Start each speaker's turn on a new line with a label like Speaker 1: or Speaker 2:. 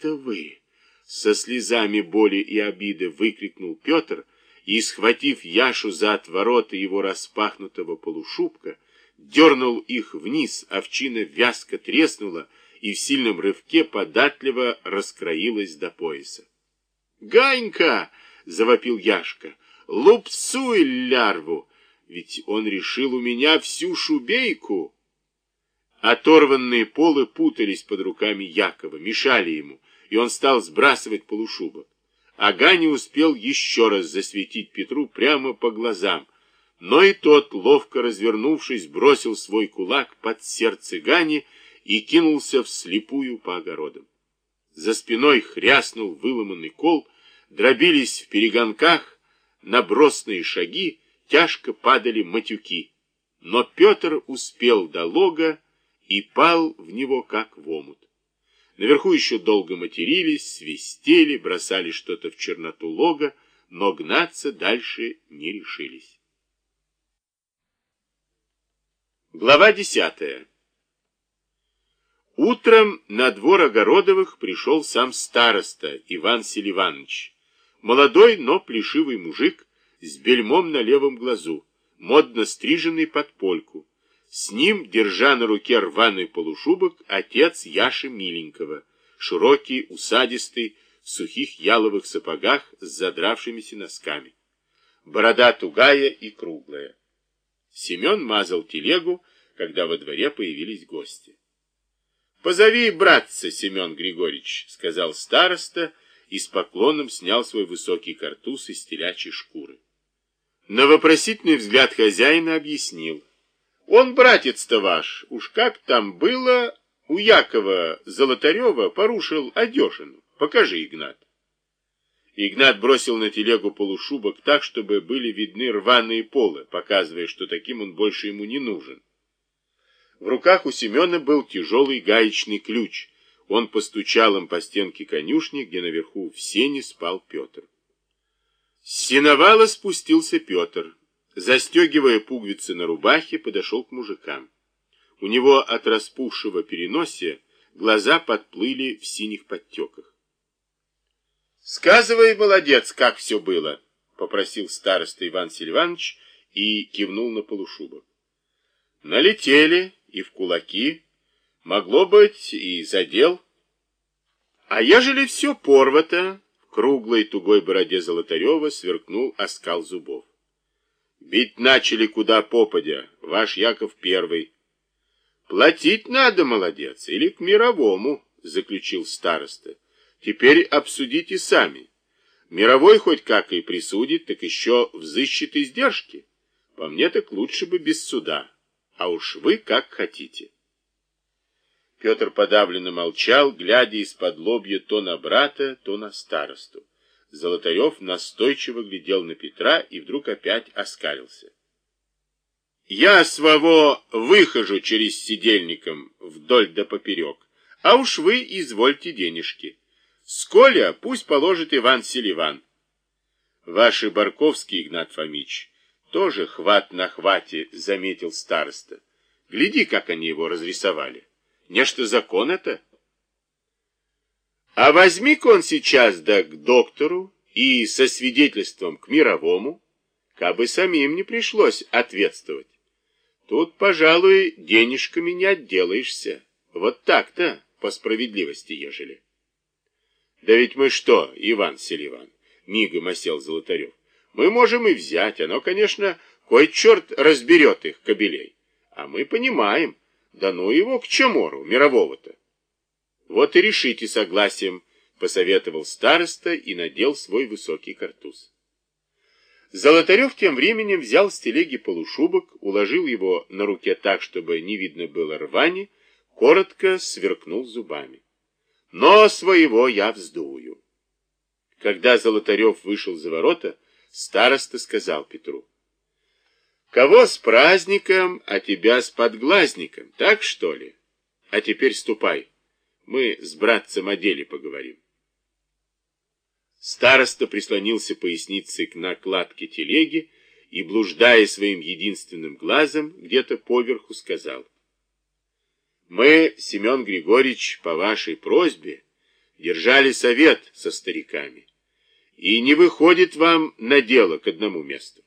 Speaker 1: это вы!» Со слезами боли и обиды выкрикнул Петр и, схватив Яшу за отвороты его распахнутого полушубка, дернул их вниз, овчина вязко треснула и в сильном рывке податливо раскроилась до пояса. «Ганька!» — завопил Яшка. «Лупцуй лярву! Ведь он решил у меня всю шубейку!» Оторванные полы путались под руками Якова, мешали ему, и он стал сбрасывать полушубок. Ага не успел еще раз засветить Петру прямо по глазам, но и тот, ловко развернувшись, бросил свой кулак под сердце Гани и кинулся вслепую по огородам. За спиной хряснул выломанный кол, дробились в перегонках набросные шаги, тяжко падали матюки. Но Петр успел до лога и пал в него, как в омут. Наверху еще долго матерились, свистели, бросали что-то в черноту лога, но гнаться дальше не решились. Глава десятая. Утром на двор Огородовых пришел сам староста Иван Селиванович. Молодой, но плешивый мужик с бельмом на левом глазу, модно стриженный под польку. С ним, держа на руке рваный полушубок, отец Яши Миленького, широкий, усадистый, в сухих яловых сапогах с задравшимися носками. Борода тугая и круглая. Семен мазал телегу, когда во дворе появились гости. «Позови, братца, Семен Григорьевич», — сказал староста, и с поклоном снял свой высокий картуз из телячьей шкуры. На вопросительный взгляд хозяина объяснил. Он, братец-то ваш, уж как там было, у Якова Золотарева порушил одежину. Покажи, Игнат. Игнат бросил на телегу полушубок так, чтобы были видны рваные полы, показывая, что таким он больше ему не нужен. В руках у Семена был тяжелый гаечный ключ. Он постучал им по стенке конюшни, где наверху в сене спал Петр. С сеновала спустился Петр застегивая пуговицы на рубахе, подошел к мужикам. У него от распухшего переносия глаза подплыли в синих подтеках. «Сказывай, молодец, как все было!» — попросил староста Иван Сильванович и кивнул на полушубок. «Налетели и в кулаки, могло быть и задел. А ежели все порвато...» В круглой тугой бороде Золотарева сверкнул оскал зубов. Бить начали куда попадя, ваш Яков первый. Платить надо, молодец, или к мировому, заключил староста. Теперь обсудите сами. Мировой хоть как и присудит, так еще взыщет издержки. По мне так лучше бы без суда. А уж вы как хотите. Петр подавленно молчал, глядя из-под лобья то на брата, то на старосту. Золотарев настойчиво глядел на Петра и вдруг опять оскалился. «Я своего выхожу через сидельником вдоль да поперек, а уж вы извольте денежки. Сколя пусть положит Иван Селиван. Ваши Барковский, Игнат Фомич, тоже хват на хвате, заметил староста. Гляди, как они его разрисовали. Нечто закон это?» А возьми-ка он сейчас да к доктору и со свидетельством к мировому, кабы самим не пришлось ответствовать. Тут, пожалуй, денежками не отделаешься. Вот так-то, по справедливости, ежели. Да ведь мы что, Иван Селиван, мигом осел Золотарев, мы можем и взять, оно, конечно, кой черт разберет их, кобелей. А мы понимаем, да ну его к чемору, мирового-то. Вот и решите согласием, посоветовал староста и надел свой высокий картуз. Золотарев тем временем взял с телеги полушубок, уложил его на руке так, чтобы не видно было рвани, коротко сверкнул зубами. Но своего я вздую. Когда Золотарев вышел за ворота, староста сказал Петру. Кого с праздником, а тебя с подглазником, так что ли? А теперь ступай. Мы с братцем о деле поговорим. Староста прислонился поясницей к накладке телеги и, блуждая своим единственным глазом, где-то поверху сказал. Мы, Семен Григорьевич, по вашей просьбе, держали совет со стариками. И не выходит вам на дело к одному месту.